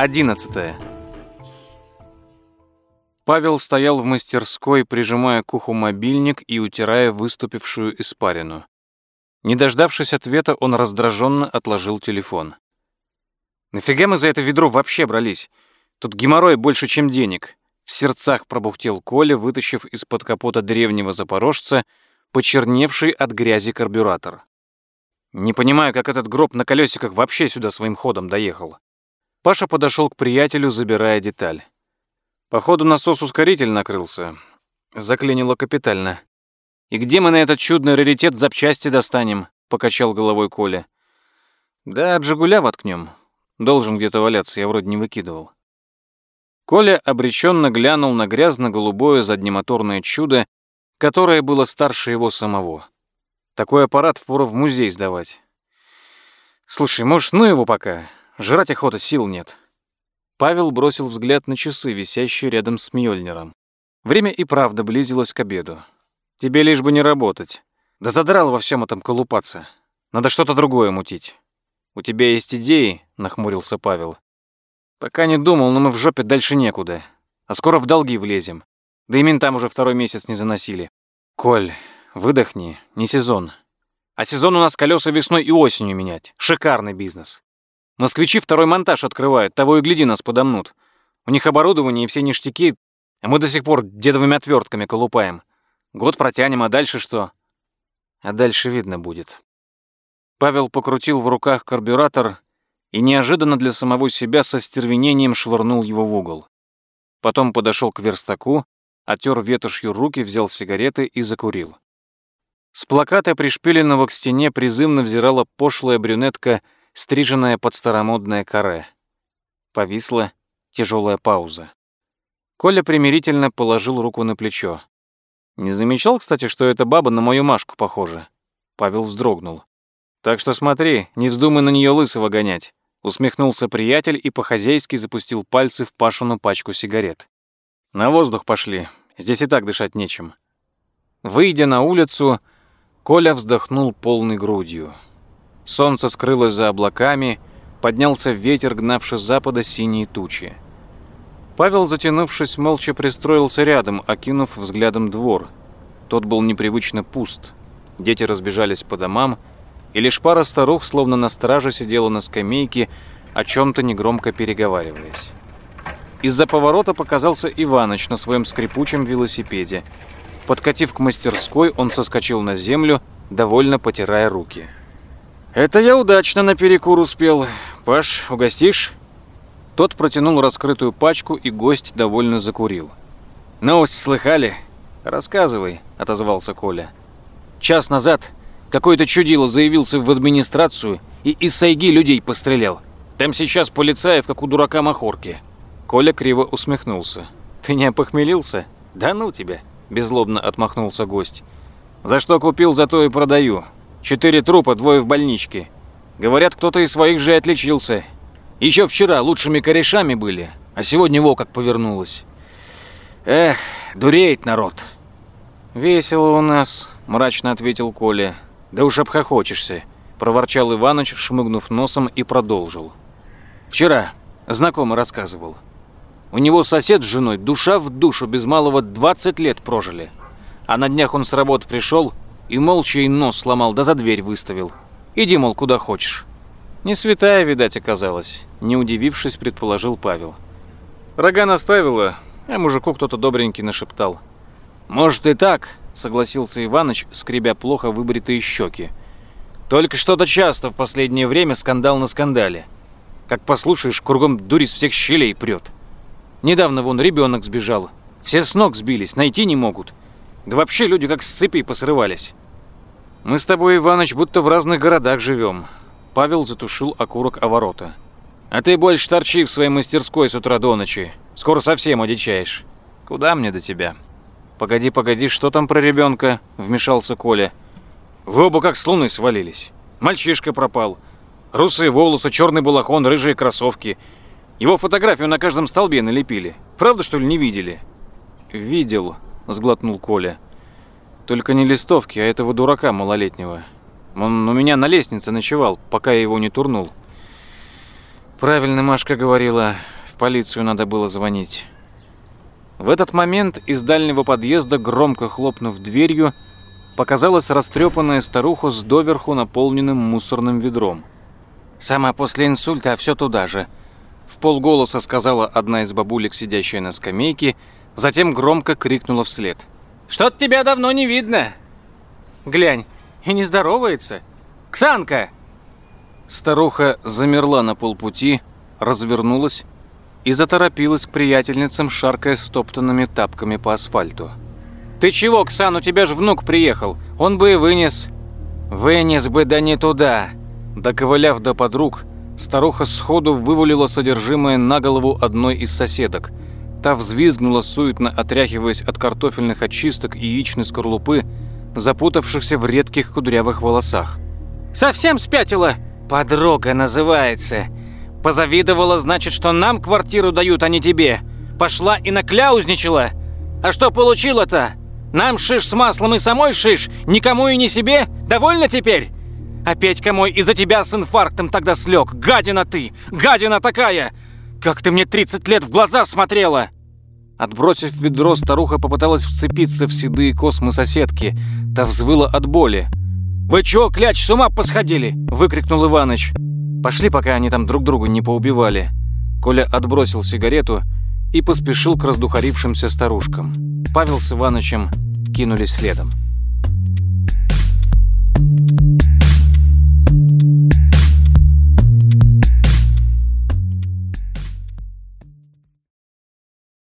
11. Павел стоял в мастерской, прижимая к уху мобильник и утирая выступившую испарину. Не дождавшись ответа, он раздраженно отложил телефон. «Нафига мы за это ведро вообще брались? Тут геморрой больше, чем денег». В сердцах пробухтел Коля, вытащив из-под капота древнего запорожца почерневший от грязи карбюратор. «Не понимаю, как этот гроб на колесиках вообще сюда своим ходом доехал». Паша подошел к приятелю, забирая деталь. Походу, насос ускоритель накрылся. Заклинило капитально. «И где мы на этот чудный раритет запчасти достанем?» — покачал головой Коля. «Да от «Жигуля» воткнем. Должен где-то валяться, я вроде не выкидывал». Коля обреченно глянул на грязно-голубое заднемоторное чудо, которое было старше его самого. Такой аппарат впору в музей сдавать. «Слушай, может, ну его пока? Жрать охота, сил нет. Павел бросил взгляд на часы, висящие рядом с Мьёльниром. Время и правда близилось к обеду. Тебе лишь бы не работать. Да задрал во всем этом колупаться. Надо что-то другое мутить. У тебя есть идеи? нахмурился Павел. Пока не думал, но мы в жопе дальше некуда. А скоро в долги влезем. Да и ментам уже второй месяц не заносили. Коль, выдохни, не сезон. А сезон у нас колеса весной и осенью менять. Шикарный бизнес. Москвичи второй монтаж открывают, того и гляди нас подомнут. У них оборудование и все ништяки, а мы до сих пор дедовыми отвертками колупаем. Год протянем, а дальше что? А дальше видно будет. Павел покрутил в руках карбюратор и неожиданно для самого себя со стервенением швырнул его в угол. Потом подошел к верстаку, отер ветошью руки, взял сигареты и закурил. С плаката, пришпиленного к стене, призывно взирала пошлая брюнетка — стриженная под старомодное каре. Повисла тяжелая пауза. Коля примирительно положил руку на плечо. «Не замечал, кстати, что эта баба на мою Машку похожа?» Павел вздрогнул. «Так что смотри, не вздумай на нее лысого гонять», усмехнулся приятель и по-хозяйски запустил пальцы в Пашину пачку сигарет. «На воздух пошли, здесь и так дышать нечем». Выйдя на улицу, Коля вздохнул полной грудью. Солнце скрылось за облаками, поднялся ветер, гнавший с запада синие тучи. Павел, затянувшись, молча пристроился рядом, окинув взглядом двор. Тот был непривычно пуст. Дети разбежались по домам, и лишь пара старух, словно на страже, сидела на скамейке, о чем-то негромко переговариваясь. Из-за поворота показался Иваныч на своем скрипучем велосипеде. Подкатив к мастерской, он соскочил на землю, довольно потирая руки. «Это я удачно на перекур успел. Паш, угостишь?» Тот протянул раскрытую пачку, и гость довольно закурил. «Новость слыхали?» «Рассказывай», — отозвался Коля. «Час назад какой-то чудило заявился в администрацию и из сайги людей пострелял. Там сейчас полицаев, как у дурака Махорки». Коля криво усмехнулся. «Ты не опохмелился?» «Да ну тебя!» – беззлобно отмахнулся гость. «За что купил, за то и продаю. Четыре трупа, двое в больничке. Говорят, кто-то из своих же отличился. Еще вчера лучшими корешами были, а сегодня во как повернулось. Эх, дуреет народ. Весело у нас, мрачно ответил Коля. Да уж обхохочешься, проворчал Иваныч, шмыгнув носом и продолжил. Вчера знакомый рассказывал. У него сосед с женой душа в душу без малого 20 лет прожили. А на днях он с работы пришел, и молча и нос сломал, да за дверь выставил. Иди, мол, куда хочешь. Не святая, видать, оказалась, не удивившись, предположил Павел. Рога наставила, а мужику кто-то добренький нашептал. Может и так, согласился Иваныч, скребя плохо выбритые щеки. Только что-то часто в последнее время скандал на скандале. Как послушаешь, кругом дурь из всех щелей прет. Недавно вон ребенок сбежал. Все с ног сбились, найти не могут. Да вообще люди как с цепи посрывались. Мы с тобой, Иваныч, будто в разных городах живем. Павел затушил окурок о ворота. А ты больше торчи в своей мастерской с утра до ночи. Скоро совсем одичаешь. Куда мне до тебя? Погоди, погоди, что там про ребенка? Вмешался Коля. Вы оба как с луны свалились. Мальчишка пропал. Русые волосы, черный балахон, рыжие кроссовки. Его фотографию на каждом столбе налепили. Правда, что ли, не видели? Видел, сглотнул Коля. Только не листовки, а этого дурака малолетнего. Он у меня на лестнице ночевал, пока я его не турнул. Правильно Машка говорила, в полицию надо было звонить. В этот момент из дальнего подъезда, громко хлопнув дверью, показалась растрепанная старуха с доверху наполненным мусорным ведром. «Сама после инсульта, а все туда же», — в полголоса сказала одна из бабулек, сидящая на скамейке, затем громко крикнула вслед. «Что-то тебя давно не видно. Глянь, и не здоровается. Ксанка!» Старуха замерла на полпути, развернулась и заторопилась к приятельницам, шаркая стоптанными тапками по асфальту. «Ты чего, Ксан, у тебя же внук приехал, он бы и вынес». «Вынес бы, да не туда». Доковыляв до подруг, старуха сходу вывалила содержимое на голову одной из соседок. Та взвизгнула суетно, отряхиваясь от картофельных очисток и яичной скорлупы, запутавшихся в редких кудрявых волосах. «Совсем спятила?» «Подруга называется. Позавидовала, значит, что нам квартиру дают, а не тебе. Пошла и накляузничала. А что получила-то? Нам шиш с маслом и самой шиш, никому и не себе? Довольно теперь? А Петька мой из-за тебя с инфарктом тогда слег. Гадина ты! Гадина такая! Как ты мне 30 лет в глаза смотрела!» Отбросив ведро, старуха попыталась вцепиться в седые космы соседки. Та взвыла от боли. «Вы чего, кляч, с ума посходили?» – выкрикнул Иваныч. «Пошли, пока они там друг другу не поубивали». Коля отбросил сигарету и поспешил к раздухарившимся старушкам. Павел с Иванычем кинулись следом.